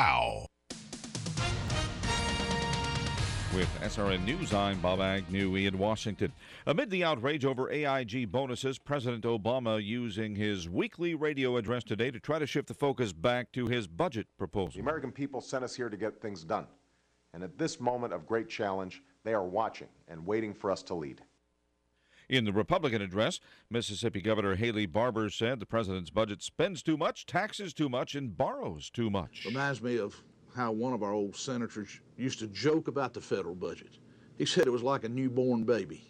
Wow. With SRN News, I'm Bob Agnew in Washington. Amid the outrage over AIG bonuses, President Obama using his weekly radio address today to try to shift the focus back to his budget proposal. The American people sent us here to get things done. And at this moment of great challenge, they are watching and waiting for us to lead. In the Republican address, Mississippi Governor Haley Barbour said the president's budget spends too much, taxes too much, and borrows too much. Reminds me of how one of our old senators used to joke about the federal budget. He said it was like a newborn baby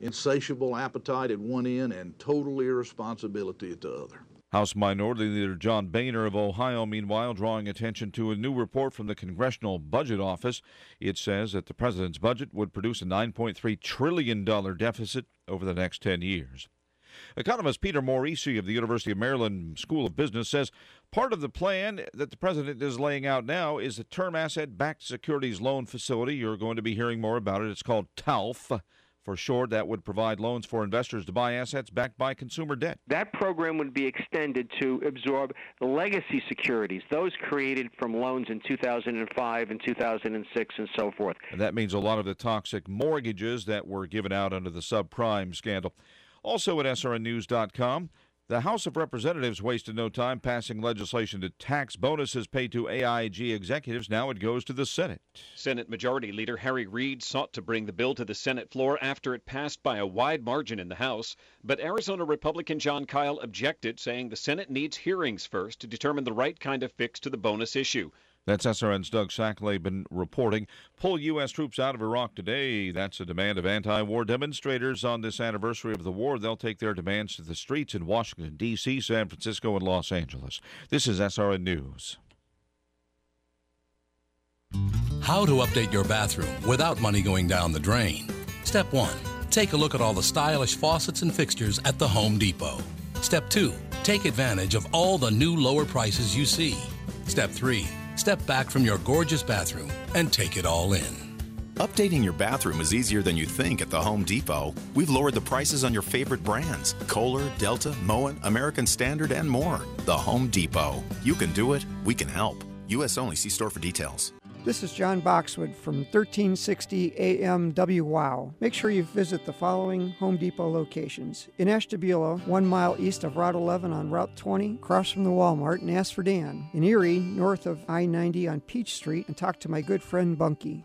insatiable appetite at one end and total irresponsibility at the other. House Minority Leader John Boehner of Ohio, meanwhile, drawing attention to a new report from the Congressional Budget Office. It says that the president's budget would produce a $9.3 trillion deficit over the next 10 years. Economist Peter Morici of the University of Maryland School of Business says part of the plan that the president is laying out now is a term asset backed securities loan facility. You're going to be hearing more about it. It's called TALF. For sure, that would provide loans for investors to buy assets backed by consumer debt. That program would be extended to absorb the legacy securities, those created from loans in 2005 and 2006 and so forth. And that means a lot of the toxic mortgages that were given out under the subprime scandal. Also at srnnews.com, the House of Representatives wasted no time passing legislation to tax bonuses paid to AIG executives. Now it goes to the Senate. Senate Majority Leader Harry Reid sought to bring the bill to the Senate floor after it passed by a wide margin in the House. But Arizona Republican Jon Kyl objected, saying the Senate needs hearings first to determine the right kind of fix to the bonus issue. That's SRN's Doug Sackleben reporting. Pull U.S. troops out of Iraq today. That's a demand of anti war demonstrators on this anniversary of the war. They'll take their demands to the streets in Washington, D.C., San Francisco, and Los Angeles. This is SRN News. How to update your bathroom without money going down the drain. Step 1. Take a look at all the stylish faucets and fixtures at the Home Depot. Step 2. Take advantage of all the new lower prices you see. Step 3 Step back from your gorgeous bathroom and take it all in. Updating your bathroom is easier than you think at the Home Depot. We've lowered the prices on your favorite brands Kohler, Delta, Moen, American Standard, and more. The Home Depot. You can do it, we can help. U.S. only. See store for details. This is John Boxwood from 1360 AM WOW. Make sure you visit the following Home Depot locations. In Ashtabula, one mile east of Route 11 on Route 20, across from the Walmart, and ask for Dan. In Erie, north of I 90 on Peach Street, and talk to my good friend Bunky.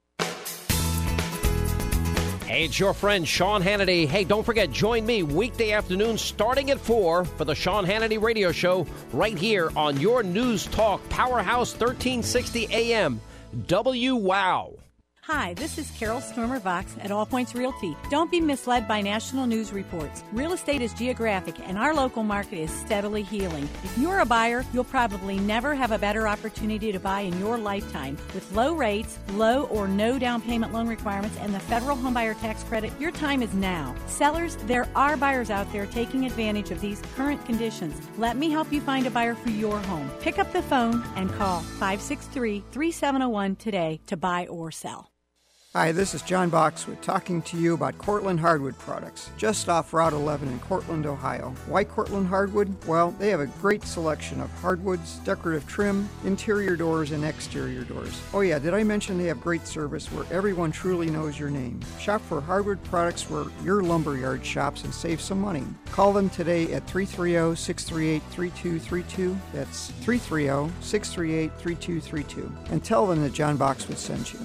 Hey, it's your friend Sean Hannity. Hey, don't forget, join me weekday afternoon starting at 4 for the Sean Hannity Radio Show right here on your News Talk Powerhouse 1360 AM. Wow. Hi, this is Carol Stormer Vox at All Points Realty. Don't be misled by national news reports. Real estate is geographic, and our local market is steadily healing. If you're a buyer, you'll probably never have a better opportunity to buy in your lifetime. With low rates, low or no down payment loan requirements, and the federal homebuyer tax credit, your time is now. Sellers, there are buyers out there taking advantage of these current conditions. Let me help you find a buyer for your home. Pick up the phone and call 563 3701 today to buy or sell. Hi, this is John Boxwood talking to you about Cortland Hardwood products, just off Route 11 in Cortland, Ohio. Why Cortland Hardwood? Well, they have a great selection of hardwoods, decorative trim, interior doors, and exterior doors. Oh, yeah, did I mention they have great service where everyone truly knows your name? Shop for hardwood products where your lumberyard shops and save some money. Call them today at 330 638 3232. That's 330 638 3232. And tell them that John Boxwood sent you.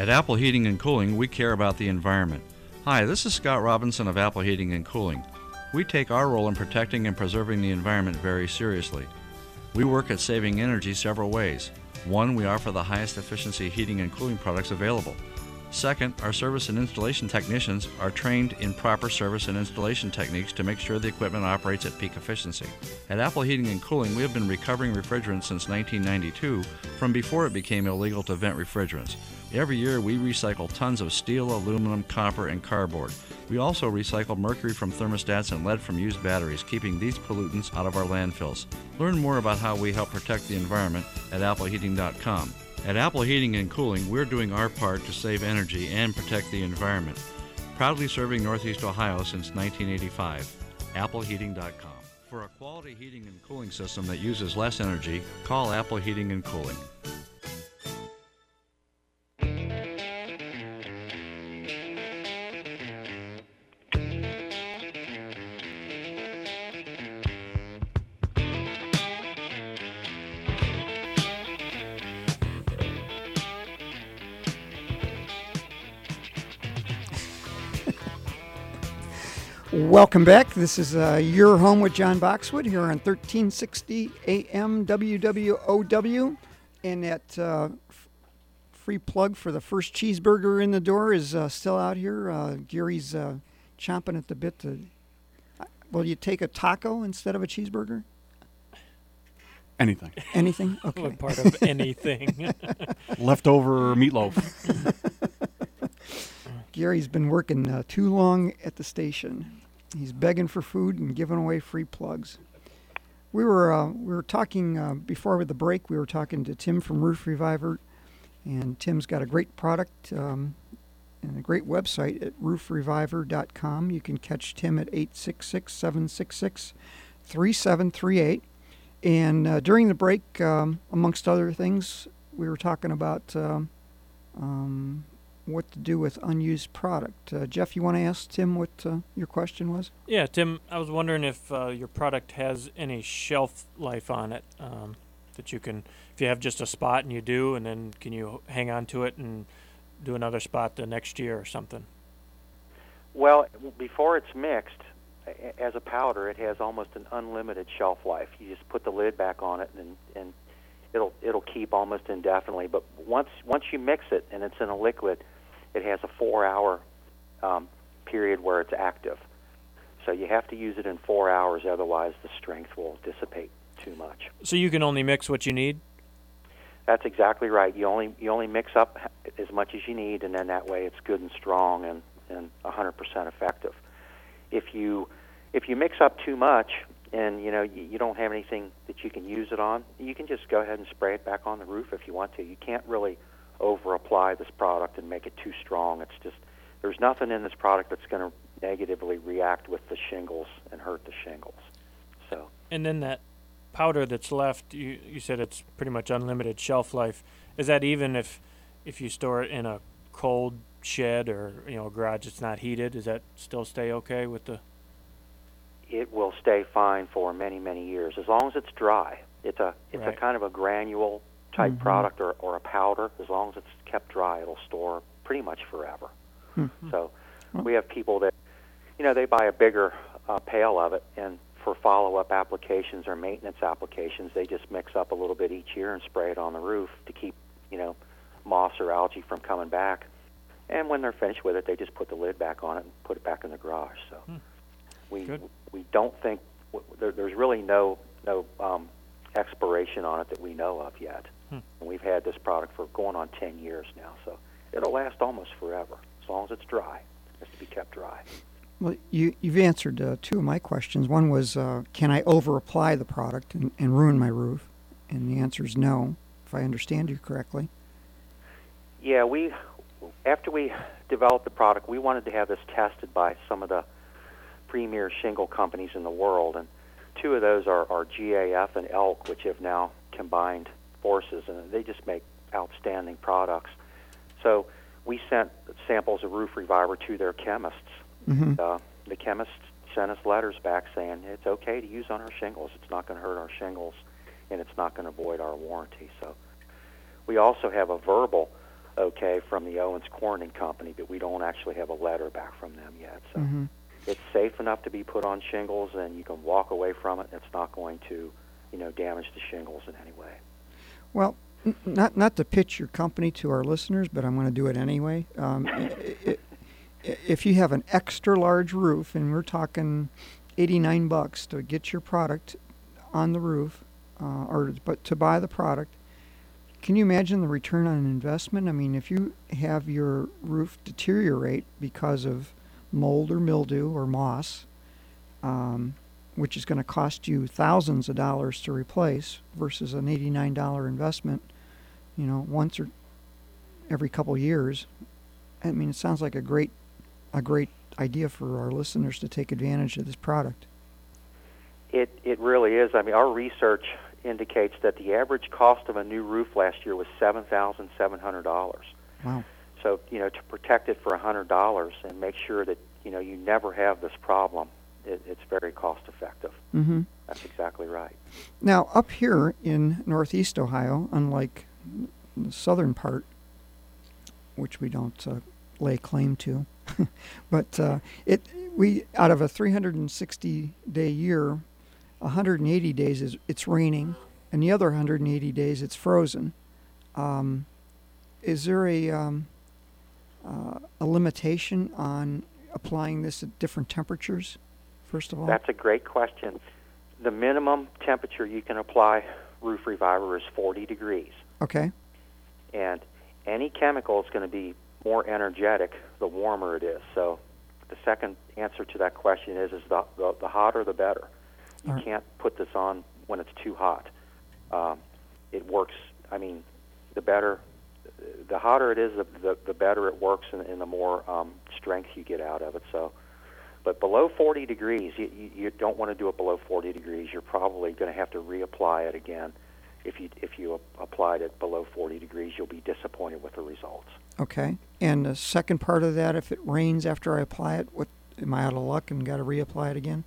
At Apple Heating and Cooling, we care about the environment. Hi, this is Scott Robinson of Apple Heating and Cooling. We take our role in protecting and preserving the environment very seriously. We work at saving energy several ways. One, we offer the highest efficiency heating and cooling products available. Second, our service and installation technicians are trained in proper service and installation techniques to make sure the equipment operates at peak efficiency. At Apple Heating and Cooling, we have been recovering refrigerants since 1992 from before it became illegal to vent refrigerants. Every year, we recycle tons of steel, aluminum, copper, and cardboard. We also recycle mercury from thermostats and lead from used batteries, keeping these pollutants out of our landfills. Learn more about how we help protect the environment at appleheating.com. At Apple Heating and Cooling, we're doing our part to save energy and protect the environment. Proudly serving Northeast Ohio since 1985. AppleHeating.com. For a quality heating and cooling system that uses less energy, call Apple Heating and Cooling. Welcome back. This is uh, Your Home with John Boxwood here on 1360 AM WWOW. And that uh, f- free plug for the first cheeseburger in the door is uh, still out here. Uh, Gary's uh, chomping at the bit to. uh, Will you take a taco instead of a cheeseburger? Anything. Anything? Okay. What part of anything? Leftover meatloaf. Gary's been working uh, too long at the station. He's begging for food and giving away free plugs. We were uh, we were talking uh, before with the break. We were talking to Tim from Roof Reviver, and Tim's got a great product um, and a great website at roofreviver.com. You can catch Tim at 866-766-3738. And uh, during the break, um, amongst other things, we were talking about um, um, what to do with unused product. Uh, Jeff, you want to ask Tim what uh, your question was? yeah, Tim, I was wondering if uh, your product has any shelf life on it um, that you can, if you have just a spot and you do, and then can you hang on to it and do another spot the next year or something? Well, before it's mixed, as a powder, it has almost an unlimited shelf life. You just put the lid back on it, and and it'll it'll keep almost indefinitely. But once once you mix it and it's in a liquid, it has a four-hour um, period where it's active. So you have to use it in four hours, otherwise the strength will dissipate too much. So you can only mix what you need? That's exactly right. You only you only mix up as much as you need, and then that way it's good and strong and and 100% effective. If you if you mix up too much and you know you, you don't have anything that you can use it on, you can just go ahead and spray it back on the roof if you want to. You can't really over apply this product and make it too strong. It's just there's nothing in this product that's going to negatively react with the shingles and hurt the shingles. So And then that powder that's left, you, you said it's pretty much unlimited shelf life. Is that even if if you store it in a cold shed or you know a garage that's not heated? Does that still stay okay with the? it will stay fine for many many years as long as it's dry. It's a it's Right. a kind of a granule type Mhm. product or, or a powder. As long as it's kept dry, it'll store pretty much forever. So we have people that you know they buy a bigger uh, pail of it and for follow-up applications or maintenance applications, they just mix up a little bit each year and spray it on the roof to keep you know moss or algae from coming back. And when they're finished with it, they just put the lid back on it and put it back in the garage. So we we don't think w- there, there's really no no um, expiration on it that we know of yet. Hmm. And we've had this product for going on 10 years now, so it'll last almost forever as long as it's dry. It has to be kept dry. Well, you, you've answered uh, two of my questions. One was, uh, can I over apply the product and, and ruin my roof? And the answer is no, if I understand you correctly. Yeah, we after we developed the product, we wanted to have this tested by some of the premier shingle companies in the world, and two of those are, are GAF and Elk, which have now combined forces, and they just make outstanding products. So we sent samples of Roof Reviver to their chemists. Mhm. Uh, the chemists sent us letters back saying it's okay to use on our shingles. It's not going to hurt our shingles, and it's not going to void our warranty. So we also have a verbal okay from the Owens Corning Company, but we don't actually have a letter back from them yet. So Mhm. it's safe enough to be put on shingles, and you can walk away from it. and It's not going to, you know, damage the shingles in any way. Well, not not to pitch your company to our listeners, but I'm going to do it anyway. Um, it, if you have an extra large roof, and we're talking 89 bucks to get your product on the roof, uh, or but to buy the product, can you imagine the return on investment? I mean, if you have your roof deteriorate because of mold or mildew or moss, um, which is going to cost you thousands of dollars to replace versus an $89 investment, you know, once or every couple years. I mean, it sounds like a great, a great idea for our listeners to take advantage of this product. It it really is. I mean, our research indicates that the average cost of a new roof last year was seven thousand seven hundred dollars. Wow. So you know, to protect it for a hundred dollars and make sure that you know you never have this problem, it, it's very cost effective. Mm-hmm. That's exactly right. Now, up here in Northeast Ohio, unlike the southern part, which we don't uh, lay claim to, but uh, it we out of a 360 day year, 180 days is it's raining, and the other 180 days it's frozen. Um, is there a um, uh, a limitation on applying this at different temperatures? First of all, That's a great question. The minimum temperature you can apply roof reviver is 40 degrees, okay. and any chemical is going to be more energetic the warmer it is. So, the second answer to that question is: is the the, the hotter the better. You right. can't put this on when it's too hot. Um, it works. I mean, the better, the hotter it is, the the, the better it works, and, and the more um, strength you get out of it. So, but below 40 degrees, you, you, don't want to do it below 40 degrees. You're probably going to have to reapply it again. If you if you applied it below 40 degrees, you'll be disappointed with the results. Okay. And the second part of that, if it rains after I apply it, what am I out of luck and got to reapply it again?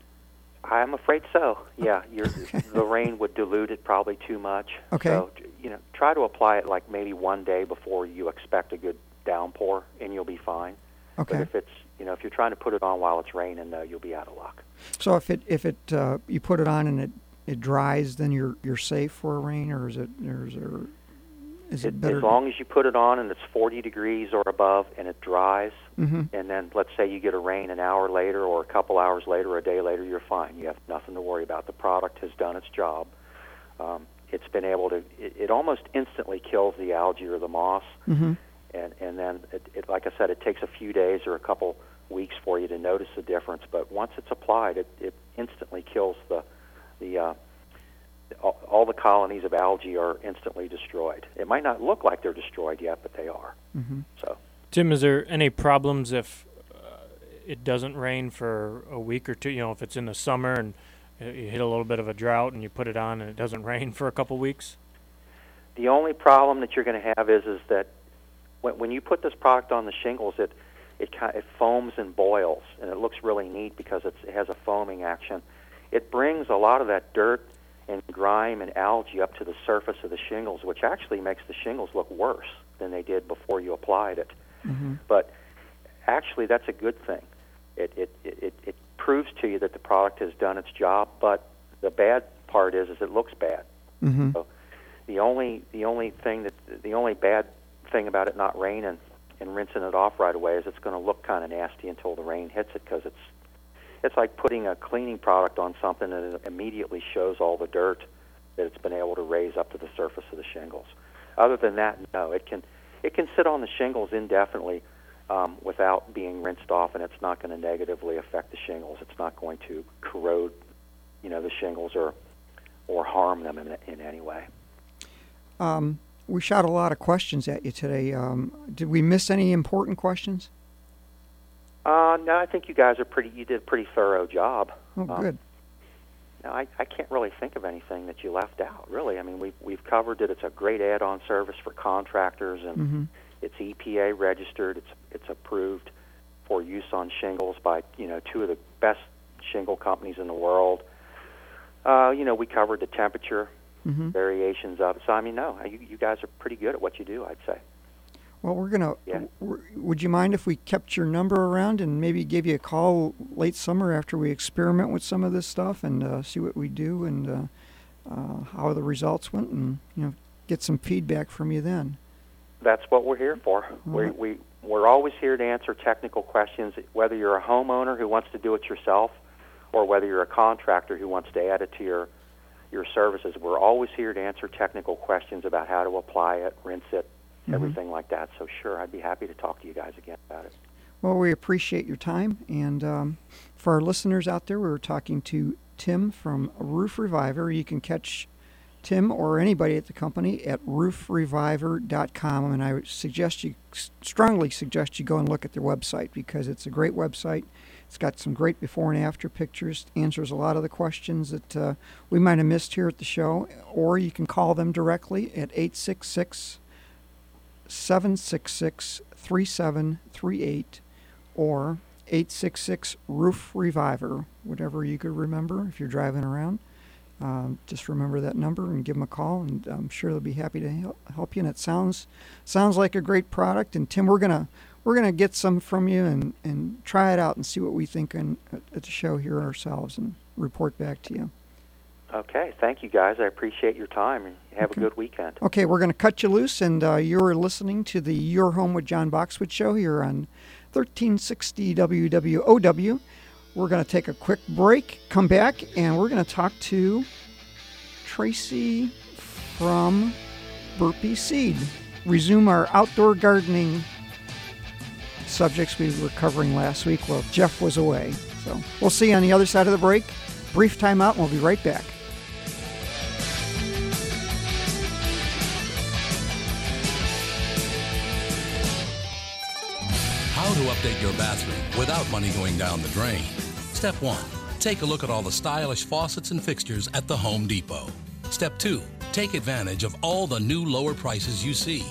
I'm afraid so. Yeah, you're, the rain would dilute it probably too much. Okay. So you know, try to apply it like maybe one day before you expect a good downpour, and you'll be fine. Okay. But if it's you know if you're trying to put it on while it's raining, though, you'll be out of luck. So if it if it uh, you put it on and it, it dries, then you're you're safe for a rain, or is it or is there is it better? As long as you put it on and it's 40 degrees or above and it dries, Mhm. and then let's say you get a rain an hour later or a couple hours later or a day later, you're fine. You have nothing to worry about. The product has done its job. Um, it's been able to. It, it almost instantly kills the algae or the moss, Mhm. And and then it, it, like I said, it takes a few days or a couple weeks for you to notice the difference. But once it's applied, it, it instantly kills the the uh, all, all the colonies of algae are instantly destroyed. It might not look like they're destroyed yet, but they are. Mm-hmm. So Tim, is there any problems if uh, it doesn't rain for a week or two? You know, if it's in the summer and uh, you hit a little bit of a drought and you put it on and it doesn't rain for a couple weeks? The only problem that you're going to have is is that when, when you put this product on the shingles, it it it foams and boils, and it looks really neat because it's, it has a foaming action. It brings a lot of that dirt and grime and algae up to the surface of the shingles, which actually makes the shingles look worse than they did before you applied it. Mm-hmm. But actually, that's a good thing. It, it, it, it proves to you that the product has done its job. But the bad part is, is it looks bad. Mm-hmm. So the only the only thing that the only bad thing about it not raining and rinsing it off right away is it's going to look kind of nasty until the rain hits it because it's it's like putting a cleaning product on something and it immediately shows all the dirt that it's been able to raise up to the surface of the shingles. Other than that, no, it can it can sit on the shingles indefinitely um, without being rinsed off, and it's not going to negatively affect the shingles. It's not going to corrode, you know, the shingles or or harm them in, in any way. Um, we shot a lot of questions at you today. Um, did we miss any important questions? Uh, no, I think you guys are pretty. You did a pretty thorough job. Oh, Um, good. No, I, I can't really think of anything that you left out. Really, I mean, we've we've covered it. It's a great add-on service for contractors, and Mm-hmm. it's EPA registered. It's it's approved for use on shingles by you know two of the best shingle companies in the world. Uh, you know, we covered the temperature Mm-hmm. variations of it. So I mean, no, you, you guys are pretty good at what you do. I'd say. Well, we're gonna. Yeah. w- would you mind if we kept your number around and maybe gave you a call late summer after we experiment with some of this stuff and uh, see what we do and uh, uh, how the results went and you know get some feedback from you then. That's what we're here for. We, we we're always here to answer technical questions, whether you're a homeowner who wants to do it yourself, or whether you're a contractor who wants to add it to your your services. We're always here to answer technical questions about how to apply it, rinse it, Mhm. everything like that. So sure, I'd be happy to talk to you guys again about it. Well, we appreciate your time. And um, for our listeners out there, we were talking to Tim from Roof Reviver. You can catch Tim or anybody at the company at roofreviver.com. And I suggest you, strongly suggest you go and look at their website because it's a great website. It's got some great before and after pictures, answers a lot of the questions that uh, we might have missed here at the show. Or you can call them directly at 866 766 3738 or 866 Roof Reviver, whatever you could remember if you're driving around. Um, just remember that number and give them a call, and I'm sure they'll be happy to hel- help you. And it sounds sounds like a great product. And Tim, we're gonna we're gonna get some from you and, and try it out and see what we think in, at, the show here ourselves and report back to you. Okay, thank you guys. I appreciate your time and have a good weekend. Okay, we're going to cut you loose, and uh, you're listening to the Your Home with John Boxwood show here on 1360 WWOW. We're going to take a quick break, come back, and we're going to talk to Tracy from Burpee Seed. Resume our outdoor gardening subjects we were covering last week while Jeff was away. So we'll see you on the other side of the break. Brief time out, and we'll be right back. How to update your bathroom without money going down the drain. Step 1. Take a look at all the stylish faucets and fixtures at the Home Depot. Step 2. Take advantage of all the new lower prices you see.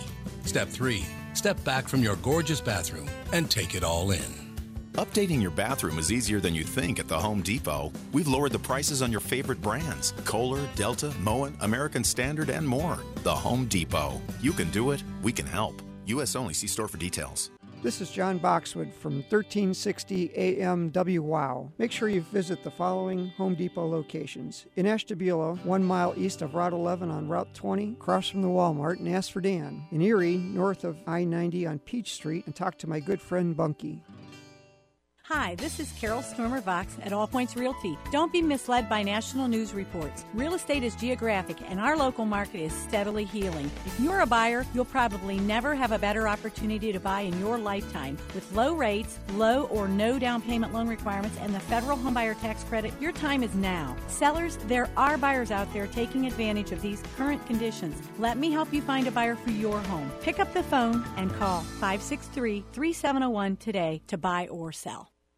Step 3. Step back from your gorgeous bathroom and take it all in. Updating your bathroom is easier than you think at the Home Depot. We've lowered the prices on your favorite brands Kohler, Delta, Moen, American Standard, and more. The Home Depot. You can do it, we can help. U.S. only. See store for details. This is John Boxwood from 1360 AM WOW. Make sure you visit the following Home Depot locations. In Ashtabula, one mile east of Route 11 on Route 20, across from the Walmart, and ask for Dan. In Erie, north of I 90 on Peach Street, and talk to my good friend Bunky. Hi, this is Carol Stormer Vox at All Points Realty. Don't be misled by national news reports. Real estate is geographic, and our local market is steadily healing. If you're a buyer, you'll probably never have a better opportunity to buy in your lifetime. With low rates, low or no down payment loan requirements, and the federal homebuyer tax credit, your time is now. Sellers, there are buyers out there taking advantage of these current conditions. Let me help you find a buyer for your home. Pick up the phone and call 563 3701 today to buy or sell.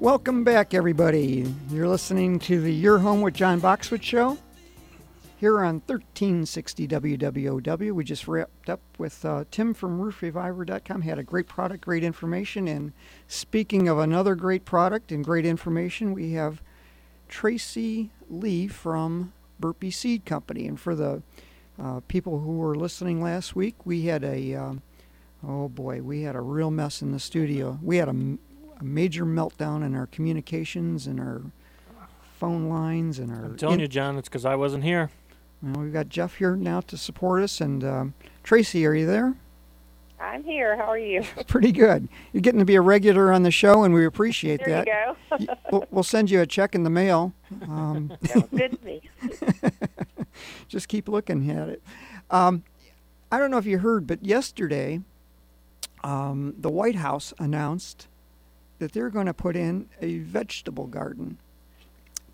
Welcome back, everybody. You're listening to the Your Home with John Boxwood show here on 1360 WWOW. We just wrapped up with uh, Tim from roofreviver.com. He had a great product, great information. And speaking of another great product and great information, we have Tracy Lee from Burpee Seed Company. And for the uh, people who were listening last week, we had a, um, oh boy, we had a real mess in the studio. We had a, a major meltdown in our communications and our phone lines and our. I'm telling in- you, John, it's because I wasn't here. well, we've got Jeff here now to support us. And um, Tracy, are you there? I'm here. How are you? Pretty good. You're getting to be a regular on the show, and we appreciate There that. you go. we'll, we'll send you a check in the mail. Um, good me. just keep looking at it. Um, I don't know if you heard, but yesterday, um, the White House announced that they're going to put in a vegetable garden.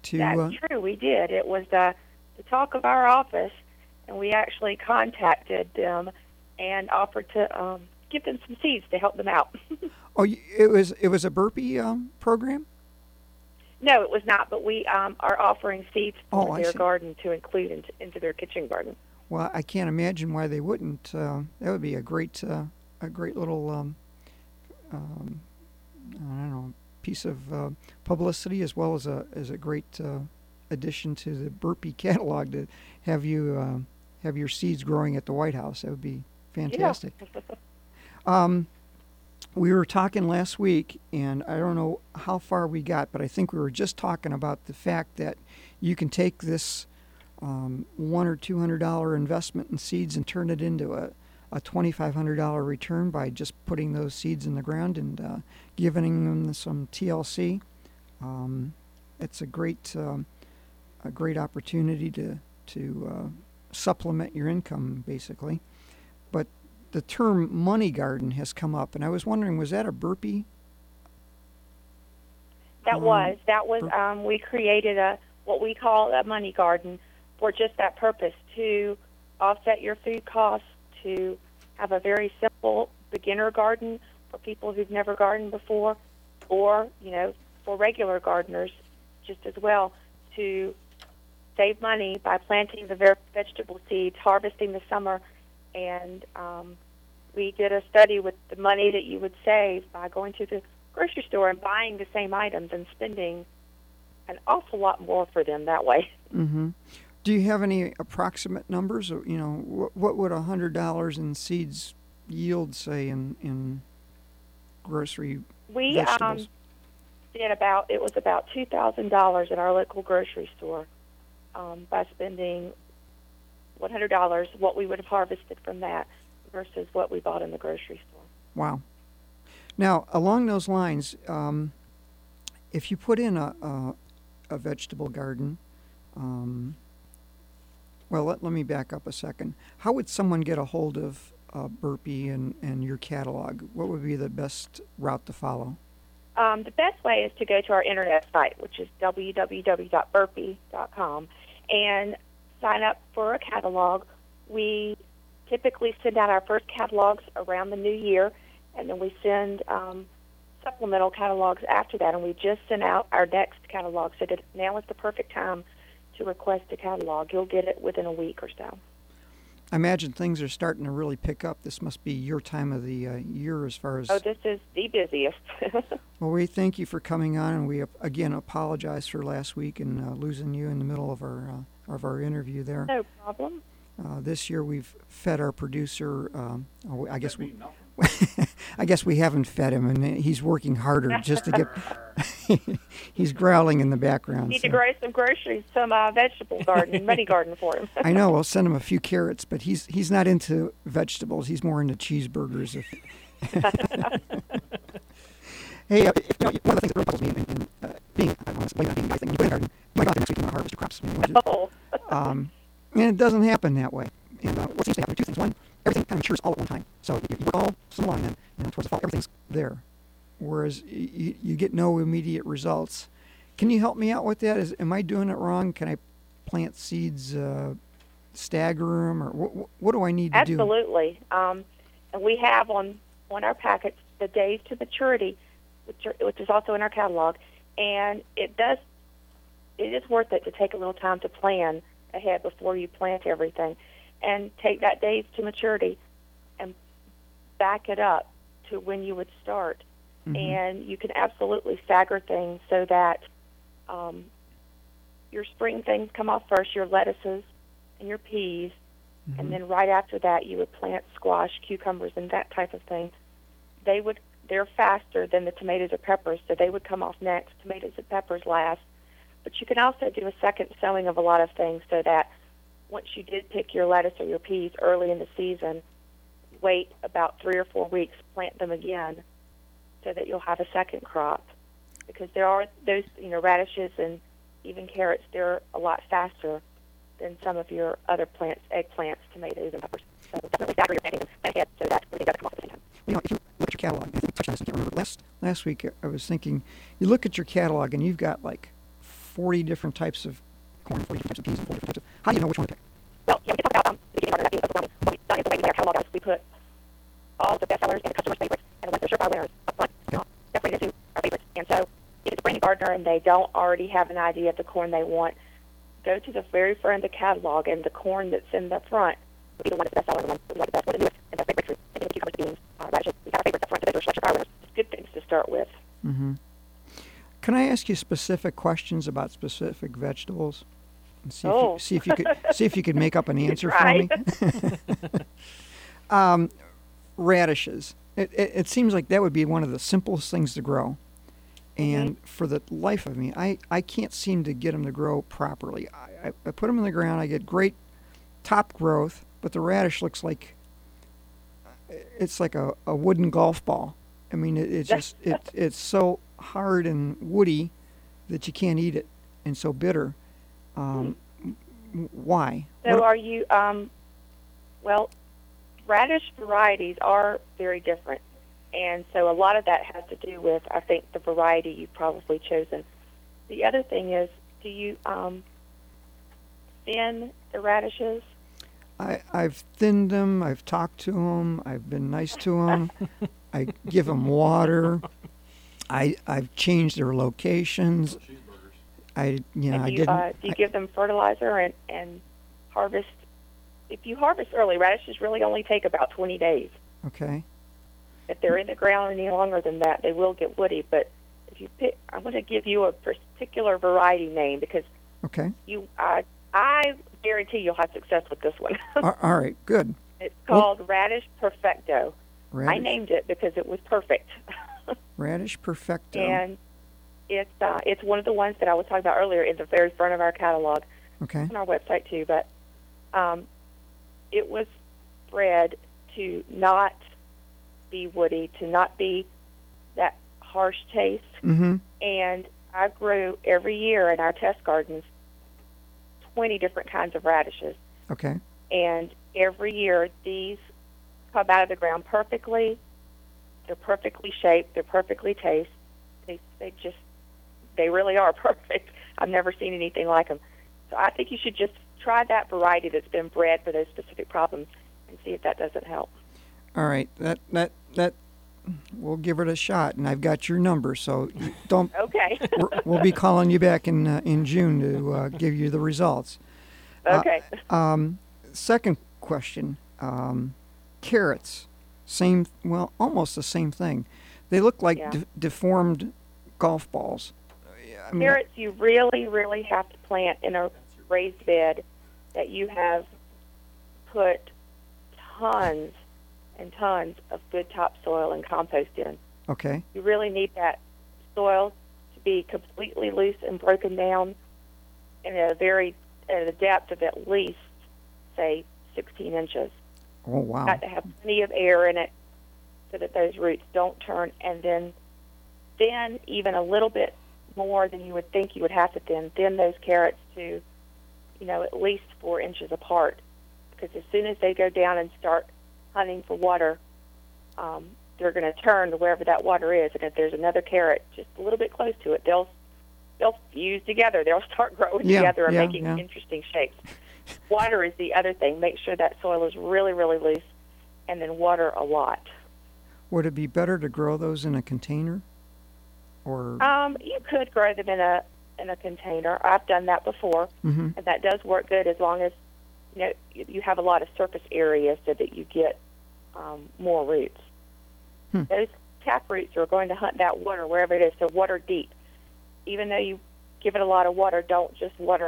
To That's uh, true. We did. It was uh, the talk of our office, and we actually contacted them and offered to um, give them some seeds to help them out. oh, it was it was a burpee um, program. no, it was not. But we um, are offering seeds Oh, for I their garden to include into, into their kitchen garden. Well, I can't imagine why they wouldn't. Uh, that would be a great uh, a great little um, um, I don't know piece of uh, publicity as well as a as a great uh, addition to the burpee catalog to have you uh, have your seeds growing at the White House. That would be fantastic. Yeah. Um, we were talking last week, and I don't know how far we got, but I think we were just talking about the fact that you can take this um, one or two hundred dollar investment in seeds and turn it into a, a twenty five hundred dollar return by just putting those seeds in the ground and uh, giving them some TLC. Um, it's a great um, a great opportunity to to uh, supplement your income, basically. But the term money garden has come up, and I was wondering, was that a burpee? That Um, was that was um, we created a what we call a money garden for just that purpose to offset your food costs, to have a very simple beginner garden for people who've never gardened before, or you know for regular gardeners just as well to save money by planting the vegetable seeds, harvesting the summer, and um, we did a study with the money that you would save by going to the grocery store and buying the same items and spending an awful lot more for them that way. Mm-hmm. Do you have any approximate numbers? You know, what, what would a hundred dollars in seeds yield, say, in in grocery We vegetables? um, did about it was about two thousand dollars at our local grocery store um, by spending one hundred dollars. What we would have harvested from that versus what we bought in the grocery store. Wow. Now, along those lines, um, if you put in a, a, a vegetable garden, um, well, let, let me back up a second. How would someone get a hold of uh, Burpee and, and your catalog? What would be the best route to follow? Um, the best way is to go to our internet site, which is www.burpee.com, and sign up for a catalog. We typically send out our first catalogs around the new year, and then we send um, supplemental catalogs after that. And we just sent out our next catalog, so that now is the perfect time to request a catalog. You'll get it within a week or so. I imagine things are starting to really pick up. This must be your time of the uh, year as far as. Oh, this is the busiest. Well, we thank you for coming on, and we again apologize for last week and uh, losing you in the middle of our uh, of our interview there. no problem. Uh, this year we've fed our producer. Um, oh, I guess we, I guess we haven't fed him, and he's working harder just to get. he's growling in the background. Need so. to grow some groceries, some uh, vegetable garden, money garden for him. I know. We'll send him a few carrots, but he's he's not into vegetables. He's more into cheeseburgers. If hey, uh, if, you know, one of the things that really puzzles me, and, and uh, being I want to blame being a guy thing, you put in garden, you might go out there next week you want to harvest your crops. You know, you want um, and it doesn't happen that way. And uh, what seems to happen are two things. One, everything kind of matures all at one time. So you, you work all summer long, then you know, towards the fall, everything's there. Whereas you, you get no immediate results. Can you help me out with that? Is am I doing it wrong? Can I plant seeds, uh, stagger them, or what, what do I need to do? Absolutely. Um, and we have on on our packets the days to maturity, which are, which is also in our catalog, and it does it is worth it to take a little time to plan ahead before you plant everything, and take that days to maturity and back it up to when you would start, Mhm. and you can absolutely stagger things so that um, your spring things come off first, your lettuces and your peas, and then right after that you would plant squash, cucumbers, and that type of thing. They would they're faster than the tomatoes or peppers, so they would come off next. Tomatoes and peppers last. But you can also do a second sowing of a lot of things so that once you did pick your lettuce or your peas early in the season, wait about three or four weeks, plant them again, so that you'll have a second crop. Because there are those, you know, radishes and even carrots. They're a lot faster than some of your other plants, eggplants, tomatoes, and peppers. So definitely stagger your planting ahead so that everything doesn't come off at the same time. You know, if you look at your catalog, I think. I can't remember. Last last week, I was thinking, you look at your catalog and you've got like 40 different types of corn, 40 different types of peas, and 40 different types of. How do you know which one to pick? Well, yeah, we can talk about um, the beginning part of that being overwhelming. What we've done is the way we our catalog is we put all the bestsellers and the customers' favorites and the ones that are surefire winners up front, yeah. separated into our favorites. And so if it's a brand new gardener and they don't already have an idea of the corn they want, go to the very front of the catalog and the corn that's in the front will be the one that's bestseller, the one that we like the best, one of the newest, and best breakthrough. And then cucumbers, beans, uh, radishes. We got our favorites up front, so those are surefire winners. It's good things to start with. Mm-hmm. Can I ask you specific questions about specific vegetables? And see oh. if you, see if you could see if you could make up an answer for me. um, radishes. It, it, it, seems like that would be one of the simplest things to grow. And mm-hmm. for the life of me, I, I can't seem to get them to grow properly. I, I, I put them in the ground, I get great top growth, but the radish looks like it's like a, a wooden golf ball. I mean, it, it's just it, it's so hard and woody that you can't eat it, and so bitter. Um. Why? So, what? are you? Um, well, radish varieties are very different, and so a lot of that has to do with I think the variety you've probably chosen. The other thing is, do you um, thin the radishes? I, I've thinned them. I've talked to them. I've been nice to them. I give them water. I I've changed their locations. I you know I you, didn't. Uh, do you I, give them fertilizer and and harvest? If you harvest early, radishes really only take about 20 days. Okay. If they're in the ground any longer than that, they will get woody. But if you pick, I'm going to give you a particular variety name because okay. You, I, I guarantee you'll have success with this one. all right, good. It's called well, Radish Perfecto. Radish. I named it because it was perfect. Radish Perfecto. And it's uh, it's one of the ones that I was talking about earlier in the very front of our catalog. Okay. On our website too, but um, it was bred to not be woody, to not be that harsh taste. Mm-hmm. And I grew every year in our test gardens 20 different kinds of radishes. Okay. And every year these come out of the ground perfectly. They're perfectly shaped. They're perfectly taste. They they just they really are perfect. I've never seen anything like them. So I think you should just try that variety that's been bred for those specific problems and see if that doesn't help. All right. That that that we'll give it a shot, and I've got your number, so don't. okay. we'll be calling you back in uh, in June to uh, give you the results. Okay. Uh, um, second question: um, carrots, same, well, almost the same thing. They look like yeah. de- deformed golf balls. I mean, carrots, you really, really have to plant in a raised bed that you have put tons and tons of good topsoil and compost in. Okay. You really need that soil to be completely loose and broken down in a very at a depth of at least say 16 inches. Oh wow! Got to have plenty of air in it so that those roots don't turn, and then thin even a little bit more than you would think you would have to thin. Thin those carrots to, you know, at least four inches apart, because as soon as they go down and start hunting for water, um, they're going to turn to wherever that water is, and if there's another carrot just a little bit close to it, they'll they'll fuse together. They'll start growing yeah, together and yeah, making yeah. interesting shapes. water is the other thing. Make sure that soil is really, really loose, and then water a lot. Would it be better to grow those in a container, or? Um, you could grow them in a in a container. I've done that before, mm-hmm. and that does work good as long as you know you have a lot of surface area so that you get um, more roots. Hmm. Those tap roots are going to hunt that water wherever it is, so water deep. Even though you give it a lot of water, don't just water